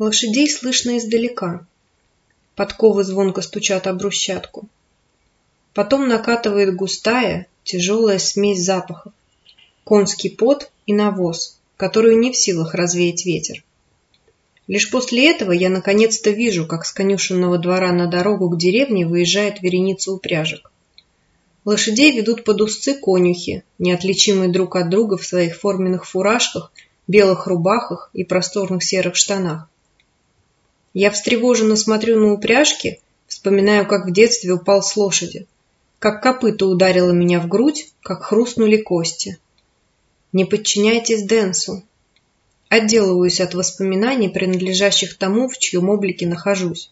Лошадей слышно издалека. Подковы звонко стучат об брусчатку. Потом накатывает густая, тяжелая смесь запахов. Конский пот и навоз, которую не в силах развеять ветер. Лишь после этого я наконец-то вижу, как с конюшенного двора на дорогу к деревне выезжает вереница упряжек. Лошадей ведут под узцы конюхи, неотличимые друг от друга в своих форменных фуражках, белых рубахах и просторных серых штанах. Я встревоженно смотрю на упряжки, вспоминаю, как в детстве упал с лошади, как копыта ударило меня в грудь, как хрустнули кости. Не подчиняйтесь Дэнсу. Отделываюсь от воспоминаний, принадлежащих тому, в чьем облике нахожусь.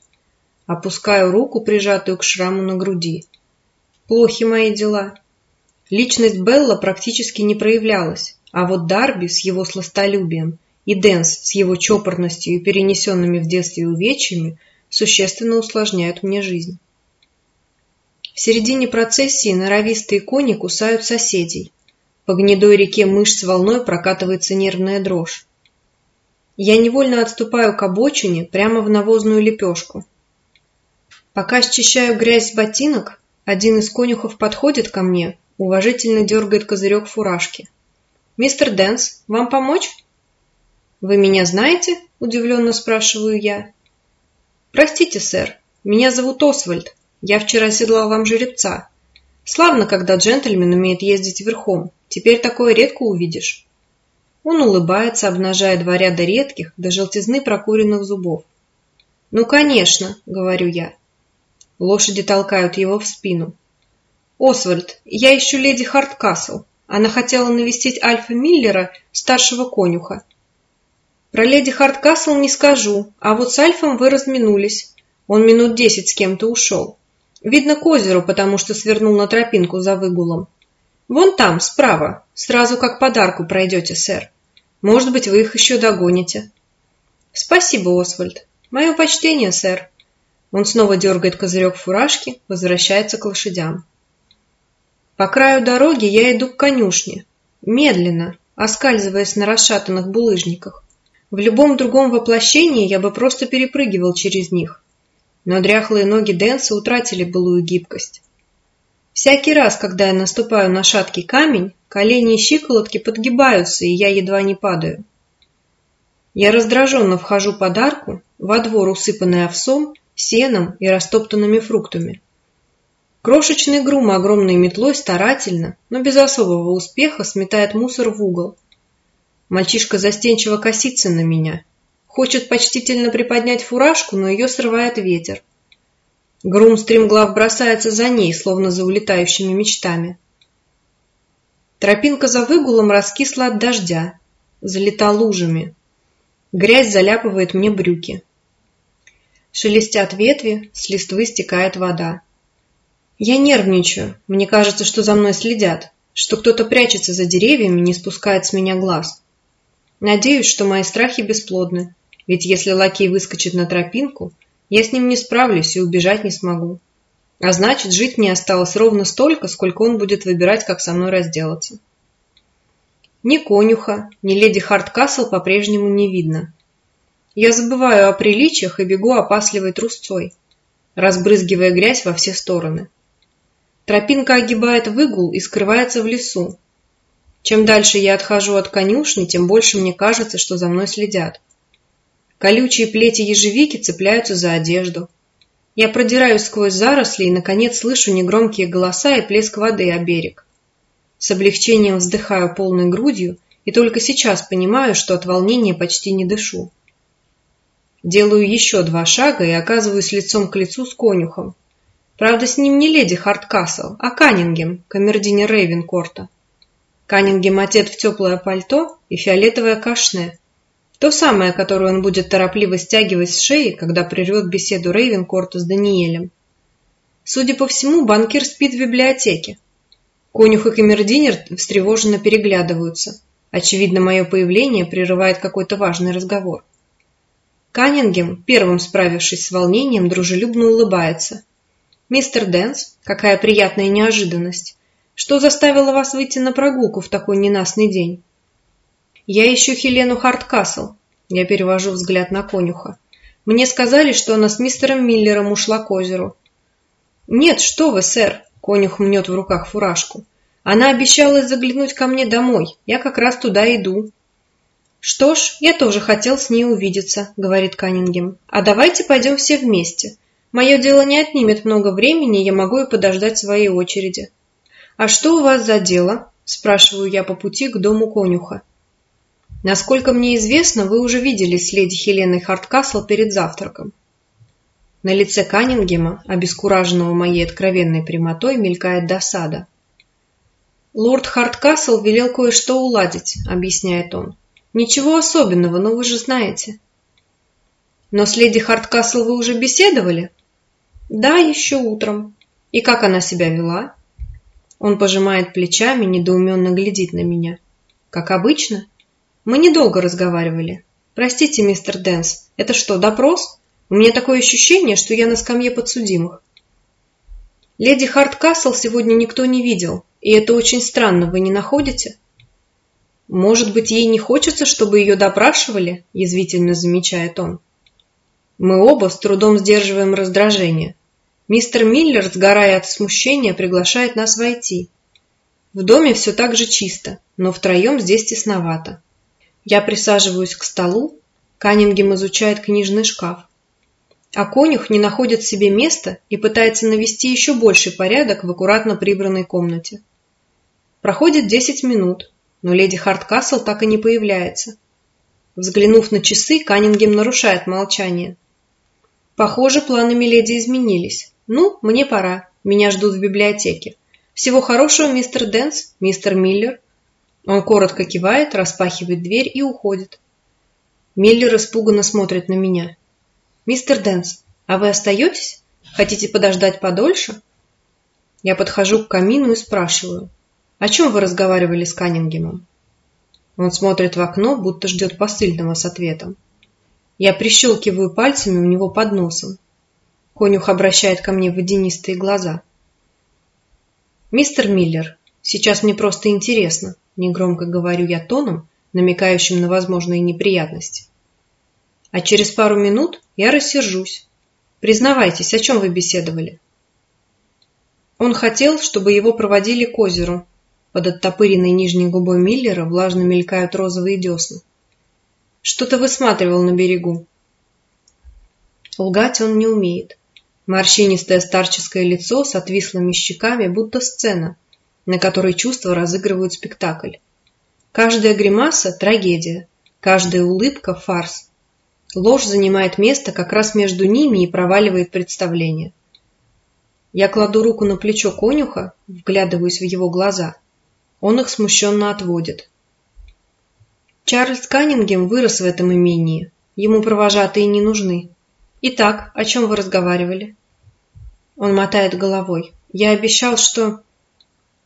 Опускаю руку, прижатую к шраму на груди. Плохи мои дела. Личность Белла практически не проявлялась, а вот Дарби с его сластолюбием и Дэнс с его чопорностью и перенесенными в детстве увечьями существенно усложняют мне жизнь. В середине процессии норовистые кони кусают соседей. По гнедой реке мышц волной прокатывается нервная дрожь. Я невольно отступаю к обочине прямо в навозную лепешку. Пока счищаю грязь с ботинок, один из конюхов подходит ко мне, уважительно дергает козырек фуражки. «Мистер Дэнс, вам помочь?» «Вы меня знаете?» – удивленно спрашиваю я. «Простите, сэр, меня зовут Освальд. Я вчера седлал вам жеребца. Славно, когда джентльмен умеет ездить верхом. Теперь такое редко увидишь. Он улыбается, обнажая два ряда редких, до желтизны прокуренных зубов. «Ну, конечно», — говорю я. Лошади толкают его в спину. «Освальд, я ищу леди Харткасл. Она хотела навестить Альфа Миллера, старшего конюха. Про леди Харткасл не скажу, а вот с Альфом вы разминулись. Он минут десять с кем-то ушел. Видно к озеру, потому что свернул на тропинку за выгулом. Вон там, справа, сразу как подарку пройдете, сэр. Может быть, вы их еще догоните. Спасибо, Освальд. Мое почтение, сэр. Он снова дергает козырек фуражки, возвращается к лошадям. По краю дороги я иду к конюшне, медленно, оскальзываясь на расшатанных булыжниках. В любом другом воплощении я бы просто перепрыгивал через них. Но дряхлые ноги Дэнса утратили былую гибкость. Всякий раз, когда я наступаю на шаткий камень, колени и щиколотки подгибаются, и я едва не падаю. Я раздраженно вхожу под арку, во двор, усыпанный овсом, сеном и растоптанными фруктами. Крошечный грум огромной метлой старательно, но без особого успеха сметает мусор в угол. Мальчишка застенчиво косится на меня. Хочет почтительно приподнять фуражку, но ее срывает ветер. Грум стремглав бросается за ней, словно за улетающими мечтами. Тропинка за выгулом раскисла от дождя, залита лужами. Грязь заляпывает мне брюки. Шелестят ветви, с листвы стекает вода. Я нервничаю, мне кажется, что за мной следят, что кто-то прячется за деревьями, не спускает с меня глаз. Надеюсь, что мои страхи бесплодны, ведь если лакей выскочит на тропинку, я с ним не справлюсь и убежать не смогу. А значит, жить мне осталось ровно столько, сколько он будет выбирать, как со мной разделаться. Ни конюха, ни леди Харткасл по-прежнему не видно. Я забываю о приличиях и бегу опасливой трусцой, разбрызгивая грязь во все стороны. Тропинка огибает выгул и скрывается в лесу. Чем дальше я отхожу от конюшни, тем больше мне кажется, что за мной следят. Колючие плети ежевики цепляются за одежду. Я продираюсь сквозь заросли и, наконец, слышу негромкие голоса и плеск воды о берег. С облегчением вздыхаю полной грудью и только сейчас понимаю, что от волнения почти не дышу. Делаю еще два шага и оказываюсь лицом к лицу с конюхом. Правда, с ним не леди Харткасл, а Каннингем, камердинер Рейвенкорта. Каннингем одет в теплое пальто и фиолетовое кашне, то самое, которое он будет торопливо стягивать с шеи, когда прервет беседу Рейвенкорта с Даниэлем. Судя по всему, банкир спит в библиотеке. Конюх и камердинер встревоженно переглядываются. Очевидно, мое появление прерывает какой-то важный разговор. Каннингем, первым справившись с волнением, дружелюбно улыбается. «Мистер Дэнс, какая приятная неожиданность! Что заставило вас выйти на прогулку в такой ненастный день?» «Я ищу Хелену Харткасл. Я перевожу взгляд на конюха. Мне сказали, что она с мистером Миллером ушла к озеру. Нет, что вы, сэр, конюх мнет в руках фуражку. Она обещала заглянуть ко мне домой. Я как раз туда иду. Что ж, я тоже хотел с ней увидеться, говорит Каннингем. А давайте пойдем все вместе. Мое дело не отнимет много времени, я могу и подождать своей очереди. А что у вас за дело? спрашиваю я по пути к дому конюха. Насколько мне известно, вы уже виделись с леди Хеленой Харткасл перед завтраком. На лице Каннингема, обескураженного моей откровенной прямотой, мелькает досада. «Лорд Харткасл велел кое-что уладить», — объясняет он. «Ничего особенного, но вы же знаете». «Но с леди Харткасл вы уже беседовали?» «Да, еще утром. И как она себя вела?» Он пожимает плечами, недоуменно глядит на меня. «Как обычно?» Мы недолго разговаривали. Простите, мистер Дэнс, это что, допрос? У меня такое ощущение, что я на скамье подсудимых. Леди Харткасл сегодня никто не видел, и это очень странно, вы не находите? Может быть, ей не хочется, чтобы ее допрашивали, язвительно замечает он. Мы оба с трудом сдерживаем раздражение. Мистер Миллер, сгорая от смущения, приглашает нас войти. В доме все так же чисто, но втроем здесь тесновато. Я присаживаюсь к столу, Каннингем изучает книжный шкаф. А конюх не находит себе места и пытается навести еще больший порядок в аккуратно прибранной комнате. Проходит десять минут, но леди Харткасл так и не появляется. Взглянув на часы, Каннингем нарушает молчание. Похоже, планы Миледи изменились. Ну, мне пора. Меня ждут в библиотеке. Всего хорошего, мистер Дэнс, мистер Миллер. Он коротко кивает, распахивает дверь и уходит. Миллер испуганно смотрит на меня. «Мистер Дэнс, а вы остаетесь? Хотите подождать подольше?» Я подхожу к камину и спрашиваю. «О чем вы разговаривали с Каннингемом?» Он смотрит в окно, будто ждет посыльного с ответом. Я прищелкиваю пальцами у него под носом. Конюх обращает ко мне водянистые глаза. «Мистер Миллер, сейчас мне просто интересно негромко говорю я тоном, намекающим на возможные неприятности. А через пару минут я рассержусь. Признавайтесь, о чем вы беседовали? Он хотел, чтобы его проводили к озеру. Под оттопыренной нижней губой Миллера влажно мелькают розовые десны. Что-то высматривал на берегу. Лгать он не умеет. Морщинистое старческое лицо с отвислыми щеками, будто сцена – на которой чувства разыгрывают спектакль. Каждая гримаса – трагедия, каждая улыбка – фарс. Ложь занимает место как раз между ними и проваливает представление. Я кладу руку на плечо конюха, вглядываюсь в его глаза. Он их смущенно отводит. Чарльз Каннингем вырос в этом имении. Ему провожатые не нужны. Итак, о чем вы разговаривали? Он мотает головой. Я обещал, что...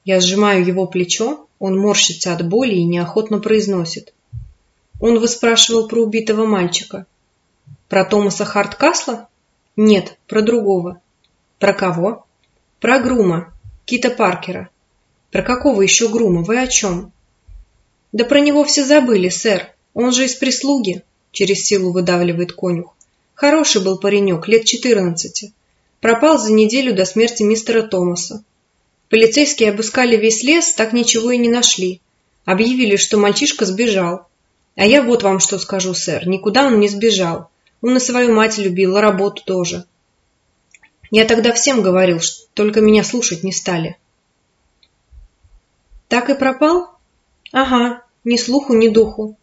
Я сжимаю его плечо, он морщится от боли и неохотно произносит. Он выспрашивал про убитого мальчика. Про Томаса Харткасла? Нет, про другого. Про кого? Про Грума, Кита Паркера. Про какого еще Грума? Вы о чем? Да про него все забыли, сэр. Он же из прислуги, через силу выдавливает конюх. Хороший был паренек, лет четырнадцати. Пропал за неделю до смерти мистера Томаса. Полицейские обыскали весь лес, так ничего и не нашли. Объявили, что мальчишка сбежал. А я вот вам что скажу, сэр, никуда он не сбежал. Он и свою мать любил, работу тоже. Я тогда всем говорил, что только меня слушать не стали. Так и пропал? Ага, ни слуху, ни духу.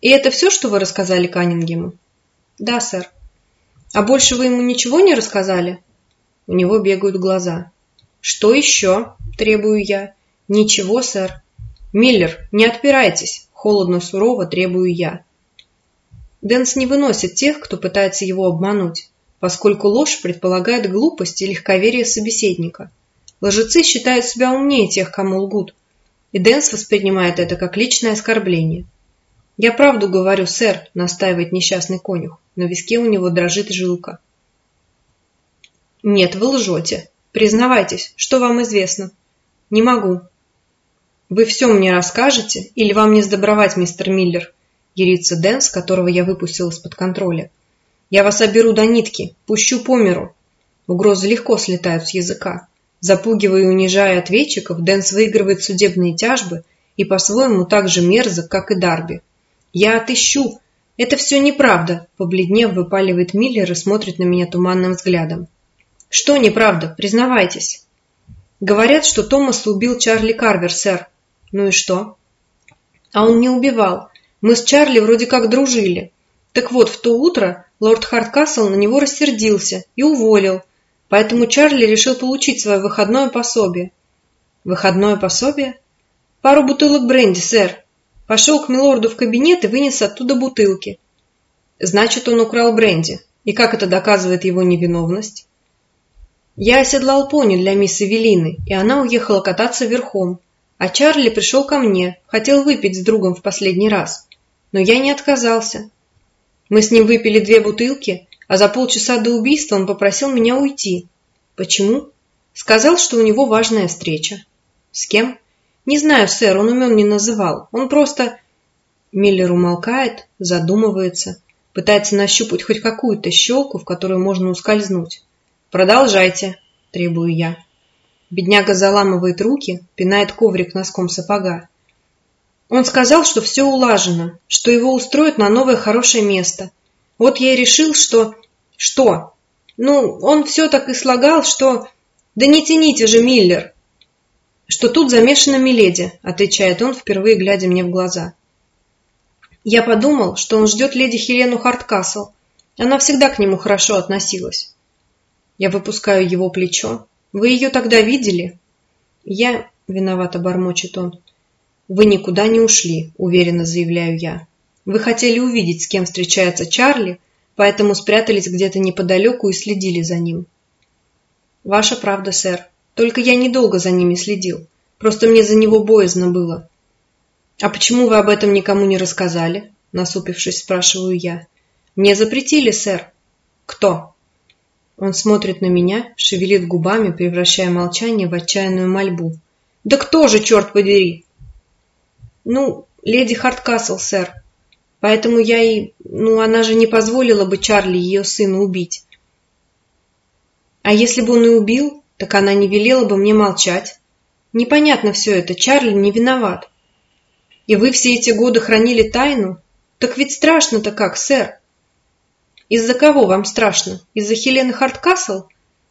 И это все, что вы рассказали Каннингему? Да, сэр. А больше вы ему ничего не рассказали? У него бегают глаза. «Что еще?» – требую я. «Ничего, сэр». «Миллер, не отпирайтесь!» – холодно-сурово требую я. Дэнс не выносит тех, кто пытается его обмануть, поскольку ложь предполагает глупость и легковерие собеседника. Лжецы считают себя умнее тех, кому лгут, и Дэнс воспринимает это как личное оскорбление. «Я правду говорю, сэр», – настаивает несчастный конюх. На виске у него дрожит жилка. «Нет, вы лжете», Признавайтесь, что вам известно? Не могу. Вы все мне расскажете, или вам не сдобровать, мистер Миллер? Ярится Дэнс, которого я выпустил из-под контроля. «Я вас оберу до нитки, пущу по миру». Угрозы легко слетают с языка. Запугивая и унижая ответчиков, Дэнс выигрывает судебные тяжбы и по-своему так же мерзок, как и Дарби. «Я отыщу!» «Это все неправда!» Побледнев, выпаливает Миллер и смотрит на меня туманным взглядом. «Что неправда? Признавайтесь!» «Говорят, что Томас убил Чарли Карвер, сэр». «Ну и что?» «А он не убивал. Мы с Чарли вроде как дружили. Так вот, в то утро лорд Харткасл на него рассердился и уволил, поэтому Чарли решил получить свое выходное пособие». «Выходное пособие?» «Пару бутылок бренди, сэр. Пошел к милорду в кабинет и вынес оттуда бутылки». «Значит, он украл бренди. И как это доказывает его невиновность?» Я оседлал пони для мисс Эвелины, и она уехала кататься верхом. А Чарли пришел ко мне, хотел выпить с другом в последний раз. Но я не отказался. Мы с ним выпили две бутылки, а за полчаса до убийства он попросил меня уйти. Почему? Сказал, что у него важная встреча. С кем? Не знаю, сэр, он умен не называл. Он просто... Миллер умолкает, задумывается, пытается нащупать хоть какую-то щелку, в которую можно ускользнуть. «Продолжайте», – требую я. Бедняга заламывает руки, пинает коврик носком сапога. Он сказал, что все улажено, что его устроят на новое хорошее место. Вот я и решил, что... Что? Ну, он все так и слагал, что... Да не тяните же, Миллер! Что тут замешана Миледи, отвечает он, впервые глядя мне в глаза. Я подумал, что он ждет леди Хелену Харткасл. Она всегда к нему хорошо относилась. Я выпускаю его плечо. Вы ее тогда видели? Я... Виновато бормочет он. Вы никуда не ушли, уверенно заявляю я. Вы хотели увидеть, с кем встречается Чарли, поэтому спрятались где-то неподалеку и следили за ним. Ваша правда, сэр. Только я недолго за ними следил. Просто мне за него боязно было. А почему вы об этом никому не рассказали? Насупившись, спрашиваю я. Мне запретили, сэр. Кто? Он смотрит на меня, шевелит губами, превращая молчание в отчаянную мольбу. «Да кто же, черт подери?» «Ну, леди Харткасл, сэр. Поэтому я и... Ну, она же не позволила бы Чарли ее сына убить. А если бы он и убил, так она не велела бы мне молчать. Непонятно все это, Чарли не виноват. И вы все эти годы хранили тайну? Так ведь страшно-то как, сэр. Из-за кого вам страшно? Из-за Хелены Харткасл?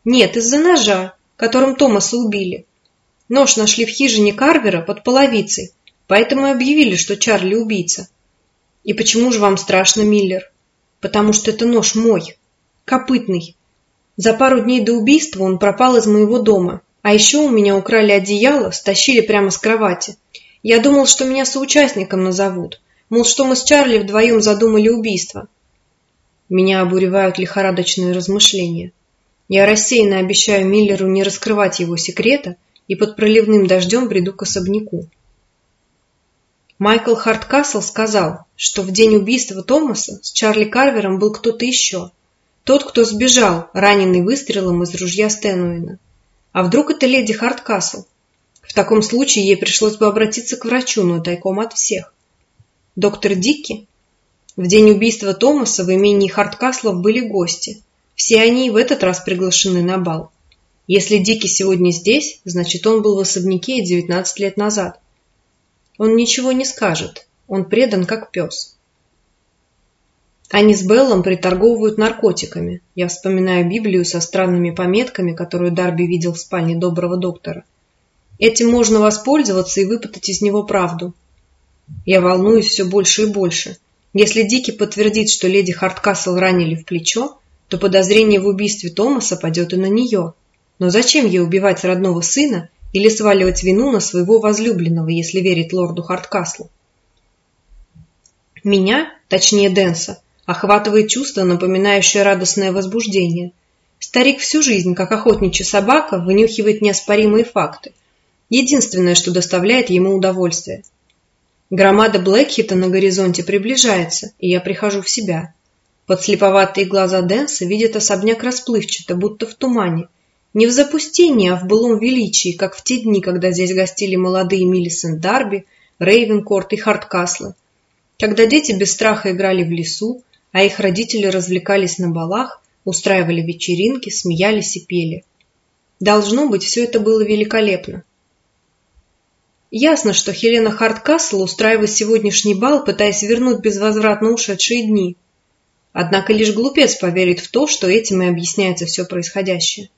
Нет, из-за ножа, которым Томаса убили. Нож нашли в хижине Карвера под половицей, поэтому и объявили, что Чарли убийца. И почему же вам страшно, Миллер? Потому что это нож мой, копытный. За пару дней до убийства он пропал из моего дома, а еще у меня украли одеяло, стащили прямо с кровати. Я думал, что меня соучастником назовут, мол, что мы с Чарли вдвоем задумали убийство. Меня обуревают лихорадочные размышления. Я рассеянно обещаю Миллеру не раскрывать его секрета и под проливным дождем приду к особняку. Майкл Харткасл сказал, что в день убийства Томаса с Чарли Карвером был кто-то еще. Тот, кто сбежал, раненый выстрелом из ружья Стэнуина. А вдруг это леди Харткасл? В таком случае ей пришлось бы обратиться к врачу, но тайком от всех. Доктор Дикки в день убийства Томаса в имении Харткаслов были гости. Все они в этот раз приглашены на бал. Если Дики сегодня здесь, значит он был в особняке 19 лет назад. Он ничего не скажет. Он предан как пес. Они с Беллом приторговывают наркотиками. Я вспоминаю Библию со странными пометками, которую Дарби видел в спальне доброго доктора. Этим можно воспользоваться и выпытать из него правду. Я волнуюсь все больше и больше. Если Дики подтвердит, что леди Харткасл ранили в плечо, то подозрение в убийстве Томаса падет и на нее. Но зачем ей убивать родного сына или сваливать вину на своего возлюбленного, если верить лорду Харткаслу? Меня, точнее Дэнса, охватывает чувство, напоминающее радостное возбуждение. Старик всю жизнь, как охотничья собака, вынюхивает неоспоримые факты. Единственное, что доставляет ему удовольствие – Громада Блэкхита на горизонте приближается, и я прихожу в себя. Подслеповатые глаза Дэнса видят особняк расплывчато, будто в тумане. Не в запустении, а в былом величии, как в те дни, когда здесь гостили молодые Миллисент Дарби, Рейвенкорт и Харткаслы. Когда дети без страха играли в лесу, а их родители развлекались на балах, устраивали вечеринки, смеялись и пели. Должно быть, все это было великолепно. Ясно, что Хелена Харткасл устраивает сегодняшний бал, пытаясь вернуть безвозвратно ушедшие дни. Однако лишь глупец поверит в то, что этим и объясняется все происходящее.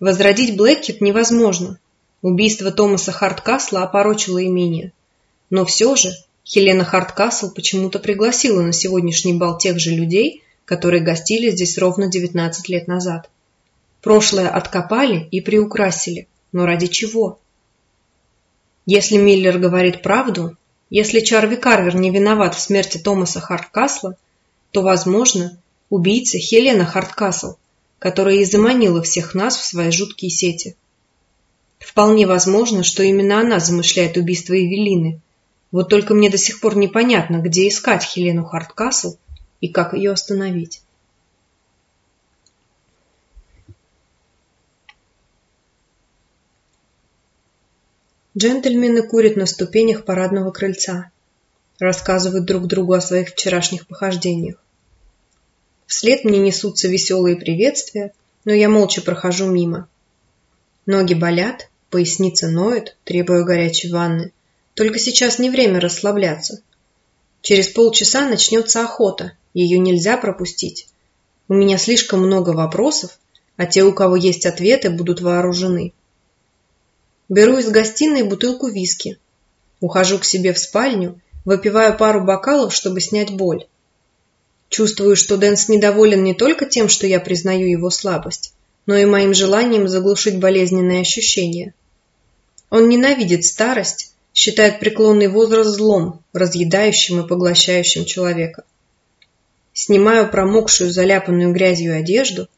Возродить Блэккет невозможно. Убийство Томаса Харткасла опорочило имение. Но все же Хелена Харткасл почему-то пригласила на сегодняшний бал тех же людей, которые гостили здесь ровно 19 лет назад. Прошлое откопали и приукрасили. Но ради чего? Если Миллер говорит правду, если Чарви Карвер не виноват в смерти Томаса Харткасла, то, возможно, убийца Хелена Харткасл, которая и заманила всех нас в свои жуткие сети. Вполне возможно, что именно она замышляет убийство Эвелины. Вот только мне до сих пор непонятно, где искать Хелену Харткасл и как ее остановить. Джентльмены курят на ступенях парадного крыльца, рассказывают друг другу о своих вчерашних похождениях. Вслед мне несутся веселые приветствия, но я молча прохожу мимо. Ноги болят, поясница ноет, требуя горячей ванны. Только сейчас не время расслабляться. Через полчаса начнется охота, ее нельзя пропустить. У меня слишком много вопросов, а те, у кого есть ответы, будут вооружены. Беру из гостиной бутылку виски. Ухожу к себе в спальню, выпиваю пару бокалов, чтобы снять боль. Чувствую, что Дэнс недоволен не только тем, что я признаю его слабость, но и моим желанием заглушить болезненные ощущения. Он ненавидит старость, считает преклонный возраст злом, разъедающим и поглощающим человека. Снимаю промокшую, заляпанную грязью одежду,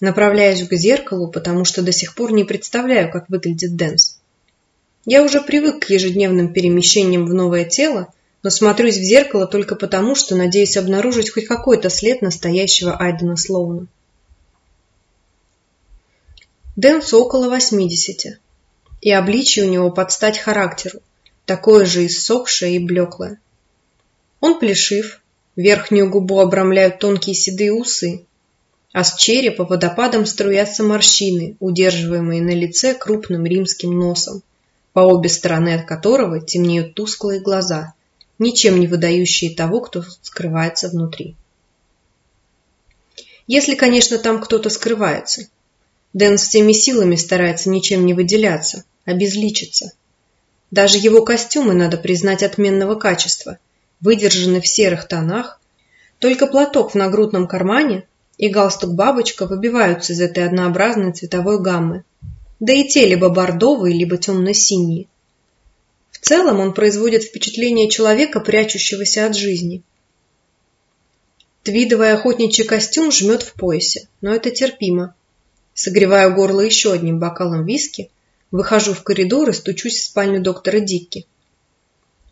направляюсь к зеркалу, потому что до сих пор не представляю, как выглядит Дэнс. Я уже привык к ежедневным перемещениям в новое тело но смотрюсь в зеркало только потому, что надеюсь обнаружить хоть какой-то след настоящего Айдена Слоуна. Дэнсу около 80, и обличие у него под стать характеру, такое же иссохшее и блеклое. Он плешив, верхнюю губу обрамляют тонкие седые усы, а с черепа водопадом струятся морщины, удерживаемые на лице крупным римским носом, по обе стороны от которого темнеют тусклые глаза, ничем не выдающие того, кто скрывается внутри. Если, конечно, там кто-то скрывается. Дэн всеми силами старается ничем не выделяться, обезличиться. Даже его костюмы, надо признать, отменного качества, выдержаны в серых тонах, только платок в нагрудном кармане и галстук-бабочка выбиваются из этой однообразной цветовой гаммы. Да и те либо бордовые, либо темно-синие. В целом он производит впечатление человека, прячущегося от жизни. Твидовый охотничий костюм жмет в поясе, но это терпимо. Согреваю горло еще одним бокалом виски, выхожу в коридор и стучусь в спальню доктора Дикки.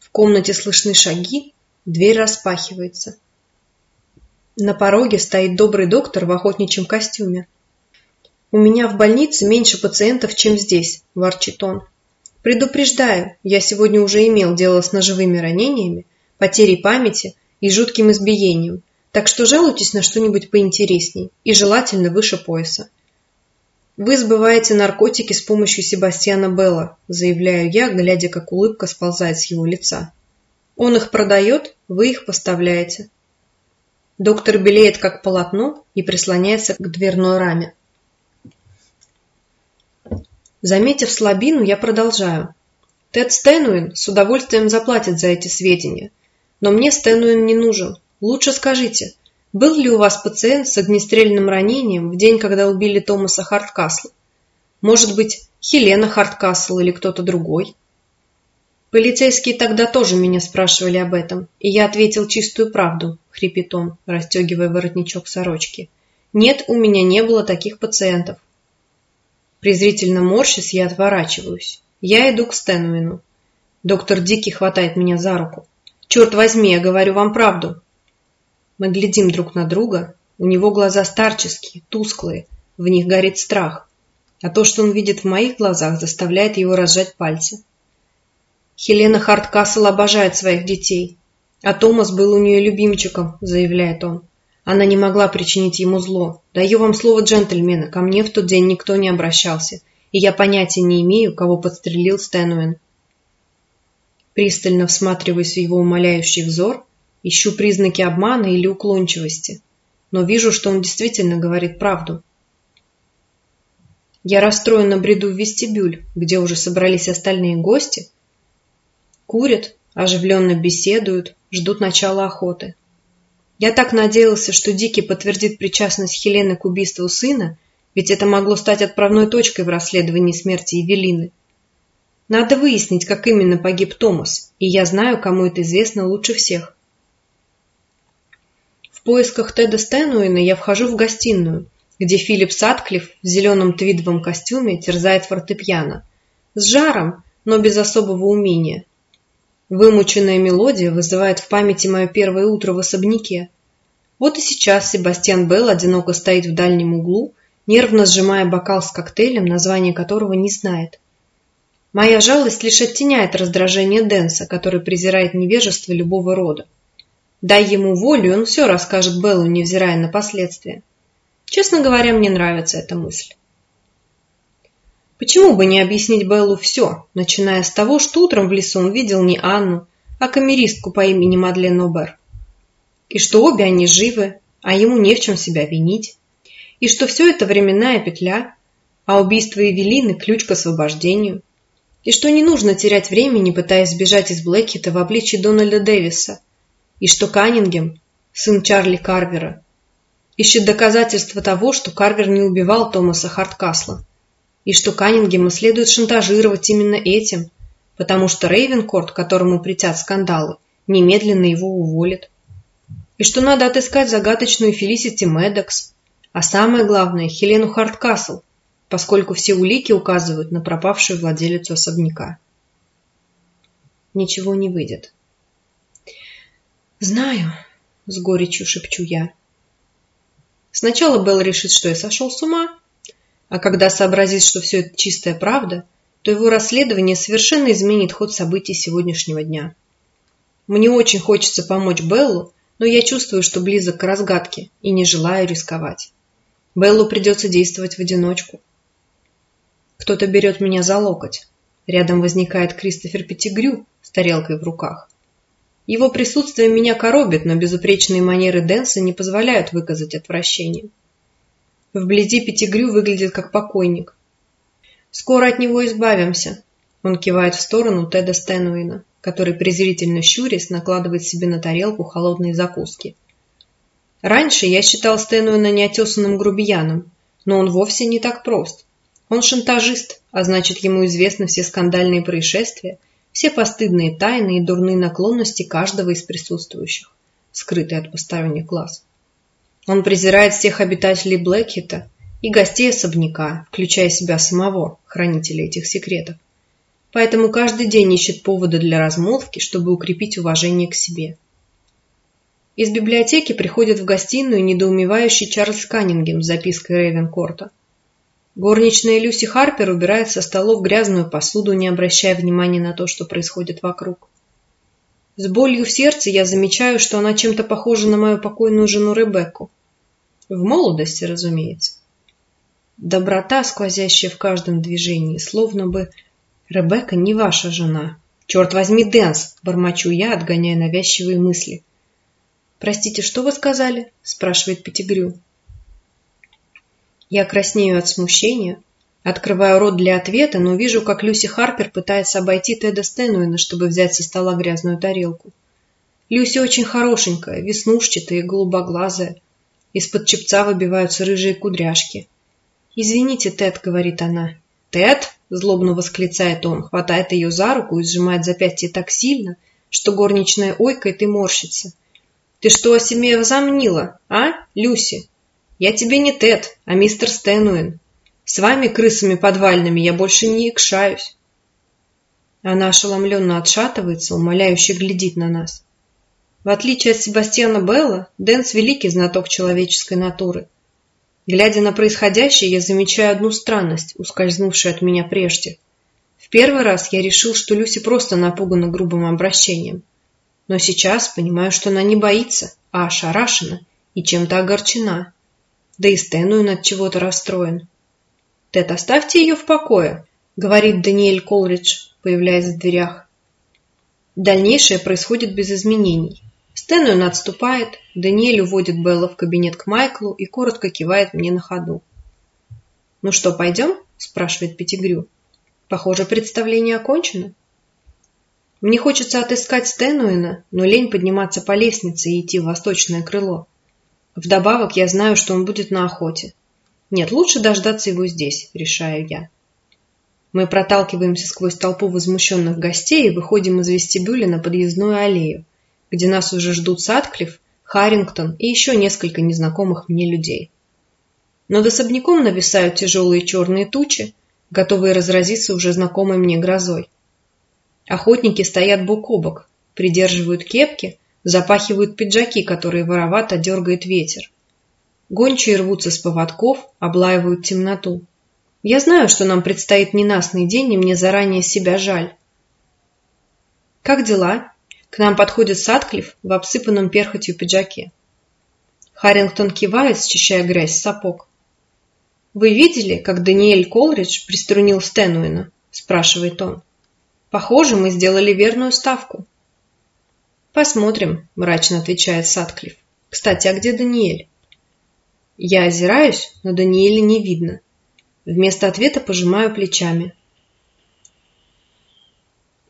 В комнате слышны шаги, дверь распахивается. На пороге стоит добрый доктор в охотничьем костюме. «У меня в больнице меньше пациентов, чем здесь», – ворчит он. Предупреждаю, я сегодня уже имел дело с ножевыми ранениями, потерей памяти и жутким избиением, так что жалуйтесь на что-нибудь поинтересней и желательно выше пояса. Вы сбываете наркотики с помощью Себастьяна Белла, заявляю я, глядя, как улыбка сползает с его лица. Он их продает, вы их поставляете. Доктор белеет как полотно и прислоняется к дверной раме. Заметив слабину, я продолжаю. Тед Стэнуин с удовольствием заплатит за эти сведения. Но мне Стэнуин не нужен. Лучше скажите, был ли у вас пациент с огнестрельным ранением в день, когда убили Томаса Харткасла? Может быть, Хелена Харткасл или кто-то другой? Полицейские тогда тоже меня спрашивали об этом, и я ответил чистую правду, хрипит он, расстегивая воротничок сорочки. Нет, у меня не было таких пациентов. Презрительно морщась, я отворачиваюсь. Я иду к Стэнуину. Доктор Дикий хватает меня за руку. «Черт возьми, я говорю вам правду!» Мы глядим друг на друга. У него глаза старческие, тусклые. В них горит страх. А то, что он видит в моих глазах, заставляет его разжать пальцы. Хелена Харткасл обожает своих детей. А Томас был у нее любимчиком, заявляет он. Она не могла причинить ему зло. Даю вам слово джентльмена, ко мне в тот день никто не обращался, и я понятия не имею, кого подстрелил Стэнуэн. Пристально всматриваясь в его умоляющий взор, ищу признаки обмана или уклончивости, но вижу, что он действительно говорит правду. Я расстроенно бреду в вестибюль, где уже собрались остальные гости. Курят, оживленно беседуют, ждут начала охоты. Я так надеялся, что Дики подтвердит причастность Хелены к убийству сына, ведь это могло стать отправной точкой в расследовании смерти Евелины. Надо выяснить, как именно погиб Томас, и я знаю, кому это известно лучше всех. Поисках Теда Стэнуина я вхожу в гостиную, где Филипп Садклифф в зеленом твидовом костюме терзает фортепиано. С жаром, но без особого умения. Вымученная мелодия вызывает в памяти мое первое утро в особняке. Вот и сейчас Себастьян Белл одиноко стоит в дальнем углу, нервно сжимая бокал с коктейлем, название которого не знает. Моя жалость лишь оттеняет раздражение Дэнса, который презирает невежество любого рода. Дай ему волю, он все расскажет Беллу, невзирая на последствия. Честно говоря, мне нравится эта мысль. Почему бы не объяснить Беллу все, начиная с того, что утром в лесу он видел не Анну, а камеристку по имени Мадлен Обер. И что обе они живы, а ему не в чем себя винить. И что все это временная петля, а убийство Эвелины – ключ к освобождению. И что не нужно терять времени, пытаясь сбежать из Блэкхита в обличии Дональда Дэвиса. И что Каннингем, сын Чарли Карвера, ищет доказательства того, что Карвер не убивал Томаса Харткасла и что Каннингема следует шантажировать именно этим, потому что Рейвенкорт, которому притят скандалы, немедленно его уволит. И что надо отыскать загадочную Фелисити Медокс, а самое главное – Хелену Харткасл, поскольку все улики указывают на пропавшую владелицу особняка. Ничего не выйдет. «Знаю», – с горечью шепчу я. Сначала Белл решит, что я сошел с ума, а когда сообразит, что все это чистая правда, то его расследование совершенно изменит ход событий сегодняшнего дня. Мне очень хочется помочь Беллу, но я чувствую, что близок к разгадке и не желаю рисковать. Беллу придется действовать в одиночку. Кто-то берет меня за локоть. Рядом возникает Кристофер Петтигрю с тарелкой в руках. Его присутствие меня коробит, но безупречные манеры Дэнса не позволяют выказать отвращение. Вблизи Пятигрю выглядит как покойник. «Скоро от него избавимся», – он кивает в сторону Теда Стэнуина, который презрительно щурясь накладывает себе на тарелку холодные закуски. Раньше я считал Стэнуина неотесанным грубияном, но он вовсе не так прост. Он шантажист, а значит ему известны все скандальные происшествия, все постыдные тайны и дурные наклонности каждого из присутствующих, скрытые от посторонних глаз. Он презирает всех обитателей Блэкхита и гостей особняка, включая себя самого, хранителя этих секретов. Поэтому каждый день ищет повода для размолвки, чтобы укрепить уважение к себе. Из библиотеки приходит в гостиную недоумевающий Чарльз Каннингем с запиской Рейвенкорта. Горничная Люси Харпер убирает со столов грязную посуду, не обращая внимания на то, что происходит вокруг. С болью в сердце я замечаю, что она чем-то похожа на мою покойную жену Ребекку. В молодости, разумеется. Доброта, сквозящая в каждом движении, словно бы «Ребекка не ваша жена». «Черт возьми, Дэнс!» – бормочу я, отгоняя навязчивые мысли. «Простите, что вы сказали?» – спрашивает Пятигрю. Я краснею от смущения, Открываю рот для ответа, но вижу, как Люси Харпер пытается обойти Теда Стэнуина, чтобы взять со стола грязную тарелку. Люси очень хорошенькая, веснушчатая и голубоглазая. Из-под чепца выбиваются рыжие кудряшки. «Извините, Тед», — говорит она. «Тед?» — злобно восклицает он, хватает ее за руку и сжимает запястье так сильно, что горничная ойкает и морщится. «Ты что о себе возомнила, а, Люси? Я тебе не Тед, а мистер Стэнуин. С вами, крысами подвальными, я больше не икшаюсь. Она ошеломленно отшатывается, умоляюще глядит на нас. В отличие от Себастьяна Белла, Дэнс – великий знаток человеческой натуры. Глядя на происходящее, я замечаю одну странность, ускользнувшую от меня прежде. В первый раз я решил, что Люси просто напугана грубым обращением. но сейчас понимаю, что она не боится, а ошарашена и чем-то огорчена. Да и Стэнуин от чего-то расстроен. «Тед, оставьте ее в покое», — говорит Даниэль Колридж, появляясь в дверях. Дальнейшее происходит без изменений. Стэнуин отступает, Даниэль уводит Белла в кабинет к Майклу и коротко кивает мне на ходу. «Ну что, пойдем?» – спрашивает Пятигрю. «Похоже, представление окончено». Мне хочется отыскать Стэнуина, но лень подниматься по лестнице и идти в восточное крыло. Вдобавок я знаю, что он будет на охоте. Нет, лучше дождаться его здесь, решаю я. Мы проталкиваемся сквозь толпу возмущенных гостей и выходим из вестибюля на подъездную аллею, где нас уже ждут Садклифф, Харрингтон и еще несколько незнакомых мне людей. Над особняком нависают тяжелые черные тучи, готовые разразиться уже знакомой мне грозой. Охотники стоят бок о бок, придерживают кепки, запахивают пиджаки, которые воровато дергает ветер. Гончие рвутся с поводков, облаивают темноту. Я знаю, что нам предстоит ненастный день, и мне заранее себя жаль. «Как дела?» К нам подходит Садклифф в обсыпанном перхотью пиджаке. Харрингтон кивает, счищая грязь с сапог. «Вы видели, как Даниэль Колридж приструнил Стэнуина?» – спрашивает он. «Похоже, мы сделали верную ставку». «Посмотрим», – мрачно отвечает Садклифф. «Кстати, а где Даниэль?» Я озираюсь, но Даниэля не видно. Вместо ответа пожимаю плечами.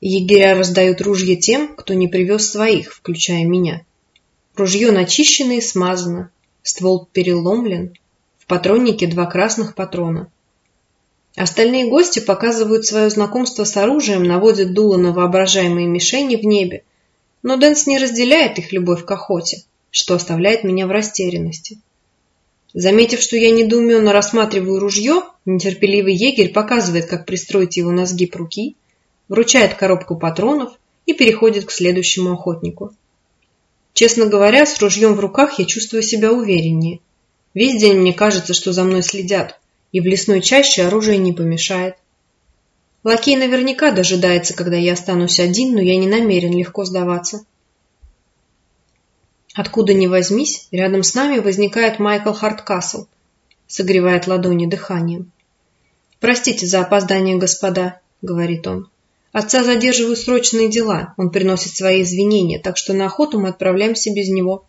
Егеря раздают ружья тем, кто не привез своих, включая меня. Ружье начищено и смазано, ствол переломлен, в патроннике два красных патрона. Остальные гости показывают свое знакомство с оружием, наводят дуло на воображаемые мишени в небе, но Дэнс не разделяет их любовь к охоте, что оставляет меня в растерянности. Заметив, что я недоуменно рассматриваю ружье, нетерпеливый егерь показывает, как пристроить его на сгиб руки, вручает коробку патронов и переходит к следующему охотнику. Честно говоря, с ружьем в руках я чувствую себя увереннее. Весь день мне кажется, что за мной следят, и в лесной чаще оружие не помешает. Лакей наверняка дожидается, когда я останусь один, но я не намерен легко сдаваться. Откуда ни возьмись, рядом с нами возникает Майкл Харткасл, согревает ладони дыханием. «Простите за опоздание, господа», — говорит он. «Отца задерживают срочные дела, он приносит свои извинения, так что на охоту мы отправляемся без него».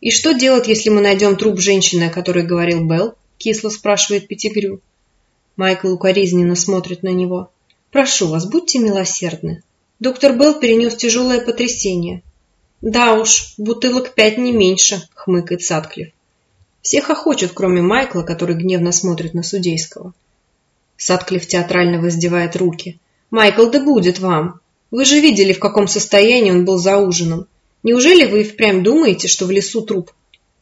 «И что делать, если мы найдем труп женщины, о которой говорил Белл?» — кисло спрашивает Пятигрю. Майкл укоризненно смотрит на него. «Прошу вас, будьте милосердны. Доктор Белл перенес тяжелое потрясение. «Да уж, бутылок пять не меньше», — хмыкает Садклифф. Все хохочут, кроме Майкла, который гневно смотрит на судейского. Садклифф театрально воздевает руки. «Майкл, да будет вам! Вы же видели, в каком состоянии он был за ужином. Неужели вы и впрямь думаете, что в лесу труп?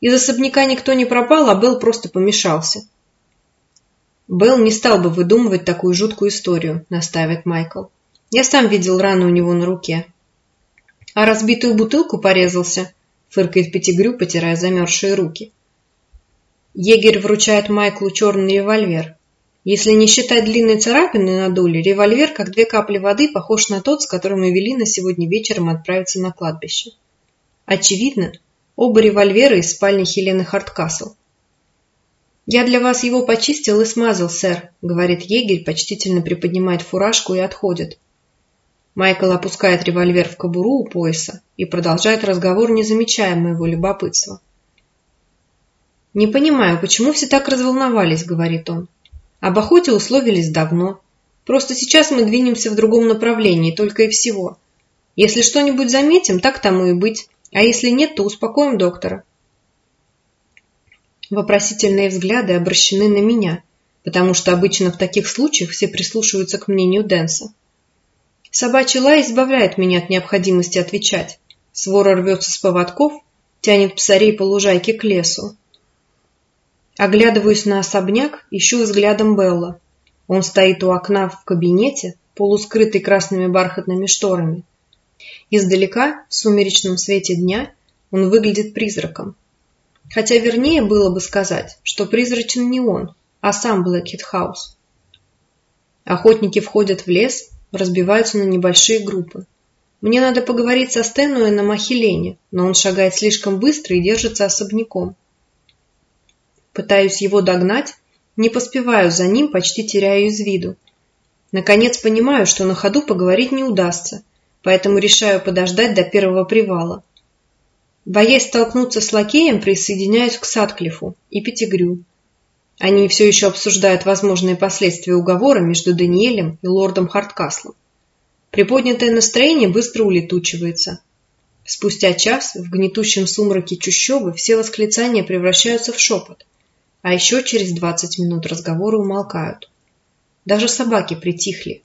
Из особняка никто не пропал, а Белл просто помешался». «Белл не стал бы выдумывать такую жуткую историю», — настаивает Майкл. «Я сам видел рану у него на руке. А разбитую бутылку порезался, фыркает Пятигрю, потирая замерзшие руки. Егерь вручает Майклу черный револьвер. Если не считать длинной царапины на дуле, револьвер, как две капли воды, похож на тот, с которым мы вели на сегодня вечером отправиться на кладбище. Очевидно, оба револьвера из спальни Хелены Харткасл. «Я для вас его почистил и смазал, сэр», — говорит егерь, почтительно приподнимает фуражку и отходит. Майкл опускает револьвер в кобуру у пояса и продолжает разговор, не замечая моего любопытства. «Не понимаю, почему все так разволновались», — говорит он. «Об охоте условились давно. Просто сейчас мы двинемся в другом направлении, только и всего. Если что-нибудь заметим, так тому и быть, а если нет, то успокоим доктора». Вопросительные взгляды обращены на меня, потому что обычно в таких случаях все прислушиваются к мнению Дэнса. Собачий лай избавляет меня от необходимости отвечать. Свора рвется с поводков, тянет псарей по лужайке к лесу. Оглядываюсь на особняк, ищу взглядом Белла. Он стоит у окна в кабинете, полускрытый красными бархатными шторами. Издалека, в сумеречном свете дня, он выглядит призраком. Хотя вернее было бы сказать, что призрачен не он, а сам Блэкхит Хаус. Охотники входят в лес, разбиваются на небольшие группы. Мне надо поговорить со Стэнуэном о Хелене, но он шагает слишком быстро и держится особняком. Пытаюсь его догнать, не поспеваю за ним, почти теряю из виду. Наконец понимаю, что на ходу поговорить не удастся, поэтому решаю подождать до первого привала. Боясь столкнуться с лакеем, присоединяюсь к Садклифу и Пятигрю. Они все еще обсуждают возможные последствия уговора между Даниэлем и лордом Харткаслом. Приподнятое настроение быстро улетучивается. Спустя час в гнетущем сумраке чущобы все восклицания превращаются в шепот, а еще через двадцать минут разговоры умолкают. Даже собаки притихли,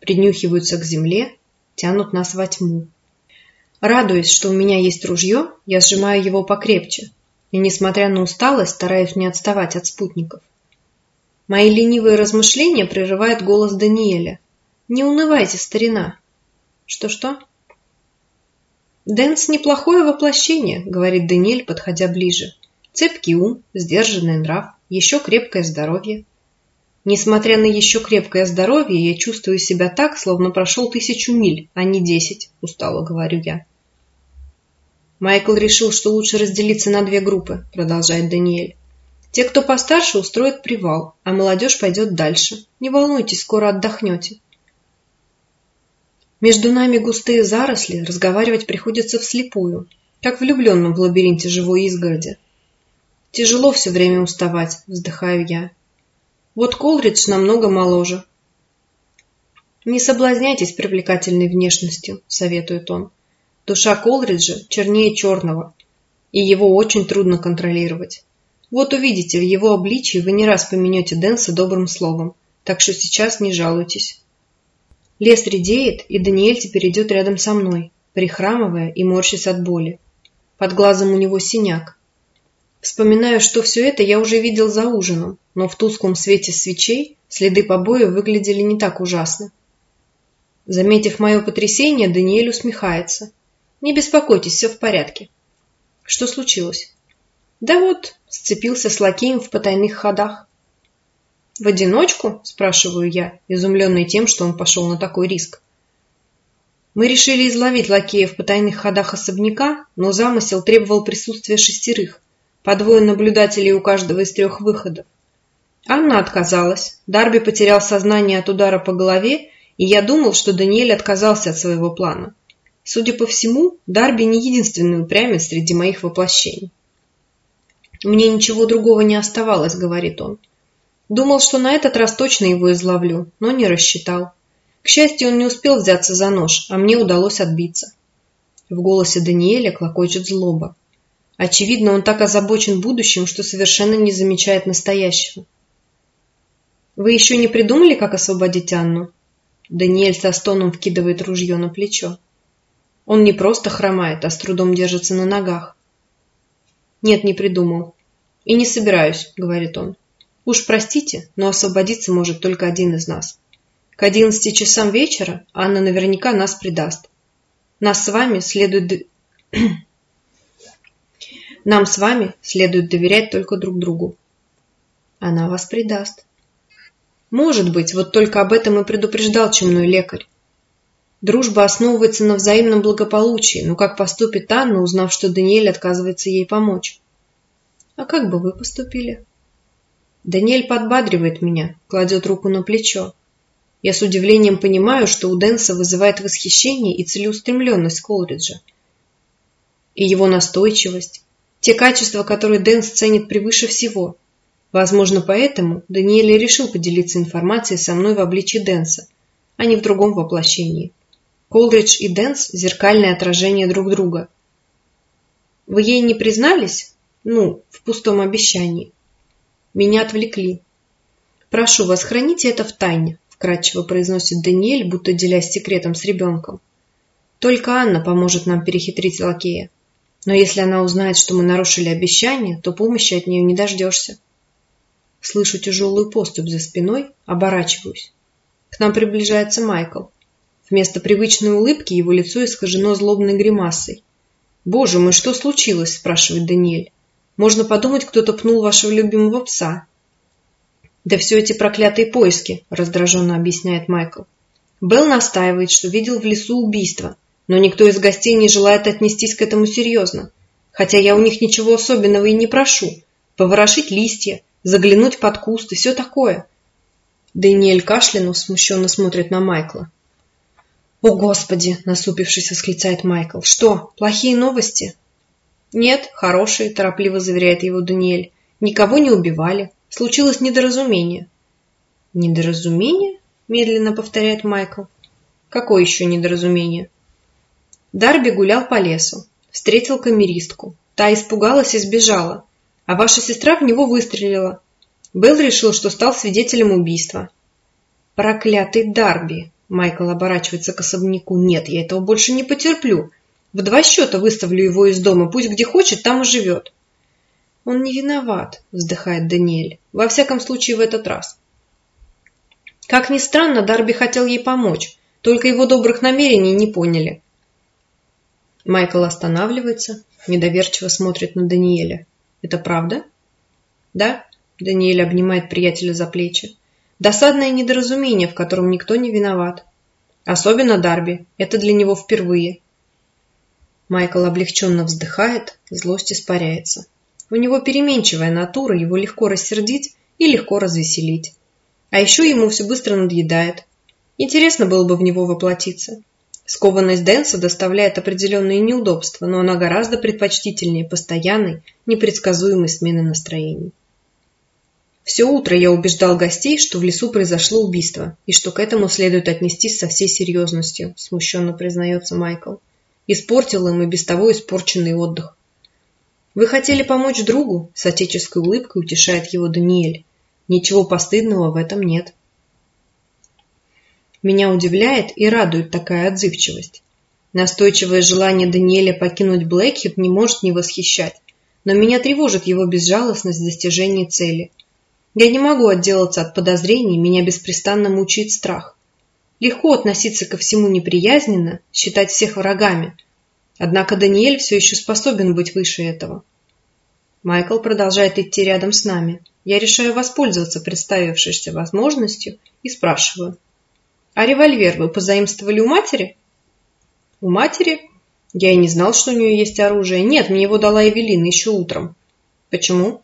принюхиваются к земле, тянут нас во тьму. Радуясь, что у меня есть ружье, я сжимаю его покрепче и, несмотря на усталость, стараюсь не отставать от спутников. Мои ленивые размышления прерывает голос Даниэля. «Не унывайте, старина!» «Что-что?» «Дэнс – неплохое воплощение», – говорит Даниэль, подходя ближе. «Цепкий ум, сдержанный нрав, еще крепкое здоровье. Несмотря на еще крепкое здоровье, я чувствую себя так, словно прошел тысячу миль, а не десять, устало говорю я. Майкл решил, что лучше разделиться на две группы, продолжает Даниэль. Те, кто постарше, устроят привал, а молодежь пойдет дальше. Не волнуйтесь, скоро отдохнете. Между нами густые заросли, разговаривать приходится вслепую, как влюбленным в лабиринте живой изгороди. Тяжело все время уставать, вздыхаю я. Вот Колридж намного моложе. Не соблазняйтесь привлекательной внешностью, советует он. Душа Колриджа чернее черного, и его очень трудно контролировать. Вот увидите, в его обличии вы не раз поменете Дэнса добрым словом, так что сейчас не жалуйтесь. Лес редеет, и Даниэль теперь идет рядом со мной, прихрамывая и морщась от боли. Под глазом у него синяк. Вспоминаю, что все это я уже видел за ужином, но в тусклом свете свечей следы побоев выглядели не так ужасно. Заметив мое потрясение, Даниэль усмехается. «Не беспокойтесь, все в порядке». «Что случилось?» «Да вот, сцепился с лакеем в потайных ходах». «В одиночку?» – спрашиваю я, изумленный тем, что он пошел на такой риск. Мы решили изловить лакея в потайных ходах особняка, но замысел требовал присутствия шестерых, по двое наблюдателей у каждого из трех выходов. Анна отказалась. Дарби потерял сознание от удара по голове, и я думал, что Даниэль отказался от своего плана. Судя по всему, Дарби не единственный упрямец среди моих воплощений. «Мне ничего другого не оставалось», — говорит он. Думал, что на этот раз точно его изловлю, но не рассчитал. К счастью, он не успел взяться за нож, а мне удалось отбиться. В голосе Даниэля клокочет злоба. Очевидно, он так озабочен будущим, что совершенно не замечает настоящего. Вы еще не придумали, как освободить Анну? Даниэль со стоном вкидывает ружье на плечо. Он не просто хромает, а с трудом держится на ногах. Нет, не придумал. И не собираюсь, говорит он. Уж простите, но освободиться может только один из нас. К одиннадцати часам вечера Анна наверняка нас предаст. Нас с вами следует... Нам с вами следует доверять только друг другу. Она вас предаст. Может быть, вот только об этом и предупреждал чумной лекарь. Дружба основывается на взаимном благополучии, но как поступит Анна, узнав, что Даниэль отказывается ей помочь? А как бы вы поступили? Даниэль подбадривает меня, кладет руку на плечо. Я с удивлением понимаю, что у Дэнса вызывает восхищение и целеустремленность Колриджа. И его настойчивость, те качества, которые Дэнс ценит превыше всего – Возможно, поэтому Даниэль решил поделиться информацией со мной в обличии Дэнса, а не в другом воплощении. Колридж и Дэнс – зеркальное отражение друг друга. Вы ей не признались? Ну, в пустом обещании. Меня отвлекли. Прошу вас, храните это в тайне, вкратчиво произносит Даниэль, будто делясь секретом с ребенком. Только Анна поможет нам перехитрить лакея. Но если она узнает, что мы нарушили обещание, то помощи от нее не дождешься. Слышу тяжелую поступь за спиной, оборачиваюсь. К нам приближается Майкл. Вместо привычной улыбки его лицо искажено злобной гримасой. «Боже мой, что случилось?» – спрашивает Даниэль. «Можно подумать, кто-то пнул вашего любимого пса». «Да все эти проклятые поиски», – раздраженно объясняет Майкл. Белл настаивает, что видел в лесу убийство. но никто из гостей не желает отнестись к этому серьезно. Хотя я у них ничего особенного и не прошу. Поворошить листья, заглянуть под куст и все такое. Даниэль кашлянув смущенно смотрит на Майкла. «О, Господи!» – насупившись, восклицает Майкл. «Что, плохие новости?» «Нет, хорошие», – торопливо заверяет его Даниэль. «Никого не убивали. Случилось недоразумение». «Недоразумение?» – медленно повторяет Майкл. «Какое еще недоразумение?» Дарби гулял по лесу. Встретил камеристку. Та испугалась и сбежала. А ваша сестра в него выстрелила. Белл решил, что стал свидетелем убийства. «Проклятый Дарби!» Майкл оборачивается к особняку. «Нет, я этого больше не потерплю. В два счета выставлю его из дома. Пусть где хочет, там и живет». «Он не виноват», — вздыхает Даниэль. «Во всяком случае, в этот раз». Как ни странно, Дарби хотел ей помочь, только его добрых намерений не поняли. Майкл останавливается, недоверчиво смотрит на Даниэля. «Это правда?» «Да», Даниэль обнимает приятеля за плечи. Досадное недоразумение, в котором никто не виноват. Особенно Дарби. Это для него впервые. Майкл облегченно вздыхает, злость испаряется. У него переменчивая натура, его легко рассердить и легко развеселить. А еще ему все быстро надъедает. Интересно было бы в него воплотиться. Скованность Дэнса доставляет определенные неудобства, но она гораздо предпочтительнее постоянной, непредсказуемой смены настроений. Все утро я убеждал гостей, что в лесу произошло убийство, и что к этому следует отнестись со всей серьезностью, смущенно признается Майкл. Испортил им и без того испорченный отдых. Вы хотели помочь другу? С отеческой улыбкой утешает его Даниэль. Ничего постыдного в этом нет. Меня удивляет и радует такая отзывчивость. Настойчивое желание Даниэля покинуть Блэкхит не может не восхищать, но меня тревожит его безжалостность в достижении цели – я не могу отделаться от подозрений, меня беспрестанно мучает страх. Легко относиться ко всему неприязненно, считать всех врагами. Однако Даниэль все еще способен быть выше этого. Майкл продолжает идти рядом с нами. Я решаю воспользоваться представившейся возможностью и спрашиваю. «А револьвер вы позаимствовали у матери?» «У матери?» Я и не знал, что у нее есть оружие. Нет, мне его дала Эвелина еще утром. Почему?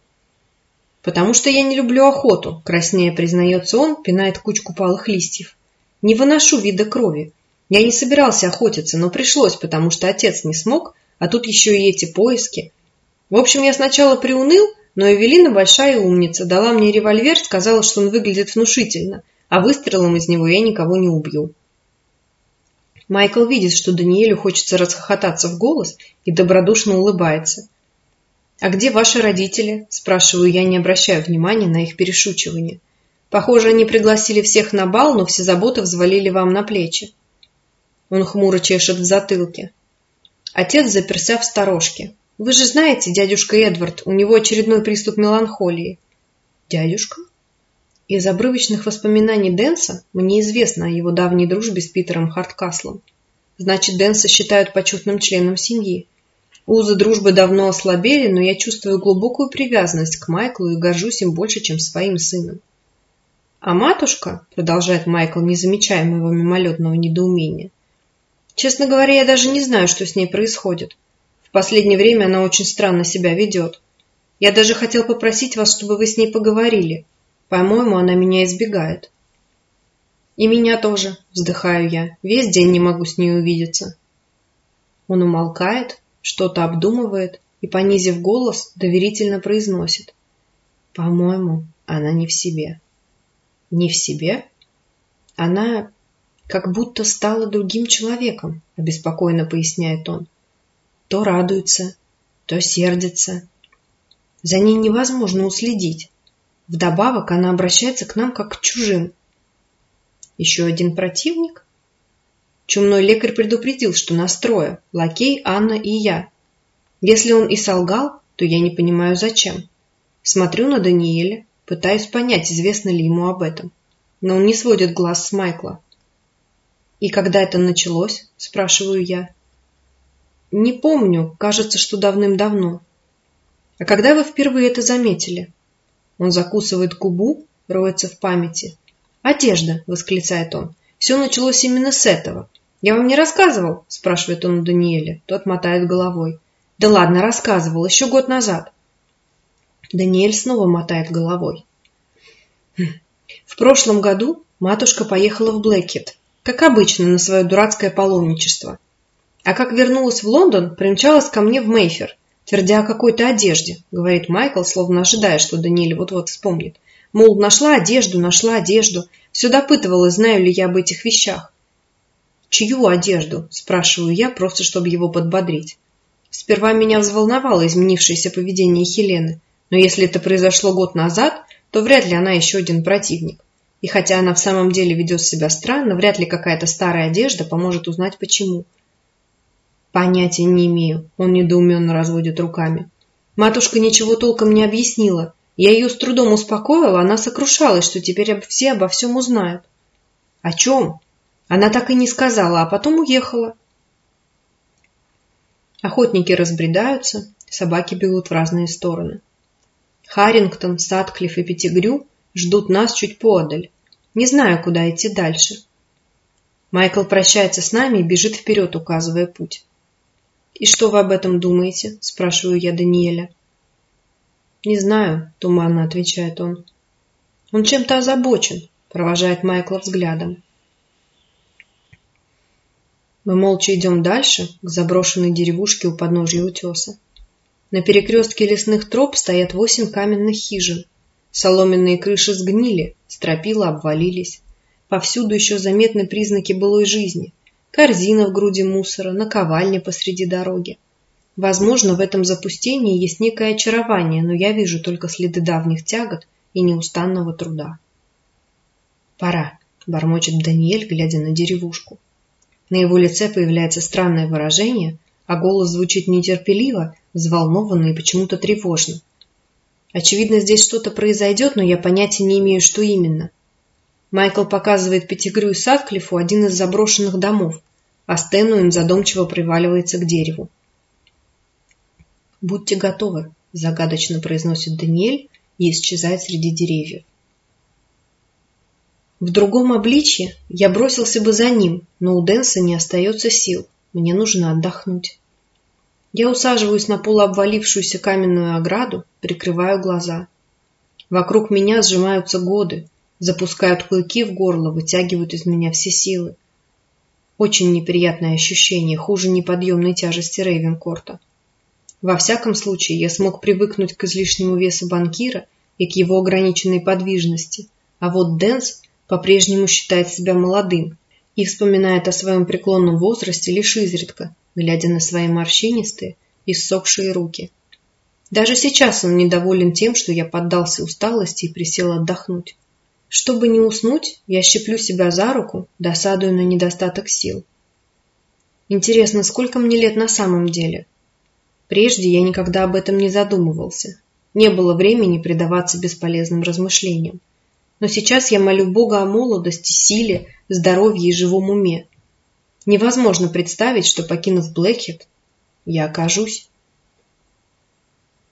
«Потому что я не люблю охоту», – краснее признается он, пинает кучку палых листьев. «Не выношу вида крови. Я не собирался охотиться, но пришлось, потому что отец не смог, а тут еще и эти поиски. В общем, я сначала приуныл, но Эвелина большая умница, дала мне револьвер, сказала, что он выглядит внушительно, а выстрелом из него я никого не убью». Майкл видит, что Даниэлю хочется расхохотаться в голос и добродушно улыбается. «А где ваши родители?» – спрашиваю я, не обращая внимания на их перешучивание. «Похоже, они пригласили всех на бал, но все заботы взвалили вам на плечи». Он хмуро чешет в затылке. Отец заперся в сторожке. «Вы же знаете, дядюшка Эдвард, у него очередной приступ меланхолии». «Дядюшка?» Из обрывочных воспоминаний Дэнса мне известно о его давней дружбе с Питером Харткаслом. Значит, Дэнса считают почетным членом семьи. Узы дружбы давно ослабели, но я чувствую глубокую привязанность к Майклу и горжусь им больше, чем своим сыном. А матушка, продолжает Майкл, не замечая моего мимолетного недоумения, честно говоря, я даже не знаю, что с ней происходит. В последнее время она очень странно себя ведет. Я даже хотел попросить вас, чтобы вы с ней поговорили. По-моему, она меня избегает. И меня тоже, вздыхаю я. Весь день не могу с ней увидеться. Он умолкает, что-то обдумывает и, понизив голос, доверительно произносит. «По-моему, она не в себе». «Не в себе?» «Она как будто стала другим человеком», – обеспокоенно поясняет он. «То радуется, то сердится. За ней невозможно уследить. Вдобавок она обращается к нам как к чужим. Еще один противник? Чумной лекарь предупредил, что нас трое – Лакей, Анна и я. Если он и солгал, то я не понимаю, зачем. Смотрю на Даниэля, пытаюсь понять, известно ли ему об этом. Но он не сводит глаз с Майкла. «И когда это началось?» – спрашиваю я. «Не помню, кажется, что давным-давно». «А когда вы впервые это заметили?» Он закусывает губу, роется в памяти. «Одежда!» – восклицает он. «Все началось именно с этого. «Я вам не рассказывал?» – спрашивает он у Даниэля. Тот мотает головой. «Да ладно, рассказывал, еще год назад». Даниэль снова мотает головой. «Хм. В прошлом году матушка поехала в Блэкет, как обычно, на свое дурацкое паломничество. А как вернулась в Лондон, примчалась ко мне в Мейфер, твердя о какой-то одежде, говорит Майкл, словно ожидая, что Даниэль вот-вот вспомнит. Мол, нашла одежду, нашла одежду, все допытывалась, знаю ли я об этих вещах. «Чью одежду?» – спрашиваю я, просто чтобы его подбодрить. Сперва меня взволновало изменившееся поведение Хелены, но если это произошло год назад, то вряд ли она еще один противник. И хотя она в самом деле ведет себя странно, вряд ли какая-то старая одежда поможет узнать почему. Понятия не имею, он недоуменно разводит руками. Матушка ничего толком не объяснила. Я ее с трудом успокоила, она сокрушалась, что теперь все обо всем узнают. О чем? Она так и не сказала, а потом уехала. Охотники разбредаются, собаки бегут в разные стороны. Харрингтон, Садклифф и Пятигрю ждут нас чуть подаль. Не знаю, куда идти дальше. Майкл прощается с нами и бежит вперед, указывая путь. «И что вы об этом думаете?» – спрашиваю я Даниэля. «Не знаю», – туманно отвечает он. «Он чем-то озабочен», – провожает Майкла взглядом. Мы молча идем дальше, к заброшенной деревушке у подножья утеса. На перекрестке лесных троп стоят восемь каменных хижин. Соломенные крыши сгнили, стропила обвалились. Повсюду еще заметны признаки былой жизни. Корзина в груди мусора, наковальня посреди дороги. Возможно, в этом запустении есть некое очарование, но я вижу только следы давних тягот и неустанного труда. «Пора», — бормочет Даниэль, глядя на деревушку. На его лице появляется странное выражение, а голос звучит нетерпеливо, взволнованно и почему-то тревожно. Очевидно, здесь что-то произойдет, но я понятия не имею, что именно. Майкл показывает Пятигрю и Садклифу один из заброшенных домов, а Стэнуин задумчиво приваливается к дереву. «Будьте готовы», – загадочно произносит Даниэль и исчезает среди деревьев. В другом обличье я бросился бы за ним, но у Дэнса не остается сил. Мне нужно отдохнуть. Я усаживаюсь на полуобвалившуюся каменную ограду, прикрываю глаза. Вокруг меня сжимаются годы, запускают клыки в горло, вытягивают из меня все силы. Очень неприятное ощущение, хуже неподъемной тяжести Рейвенкорта. Во всяком случае, я смог привыкнуть к излишнему весу банкира и к его ограниченной подвижности, а вот Дэнс по-прежнему считает себя молодым и вспоминает о своем преклонном возрасте лишь изредка, глядя на свои морщинистые и ссохшие руки. Даже сейчас он недоволен тем, что я поддался усталости и присел отдохнуть. Чтобы не уснуть, я щеплю себя за руку, досадуя на недостаток сил. Интересно, сколько мне лет на самом деле? Прежде я никогда об этом не задумывался. Не было времени предаваться бесполезным размышлениям но сейчас я молю Бога о молодости, силе, здоровье и живом уме. Невозможно представить, что, покинув Блэкхед, я окажусь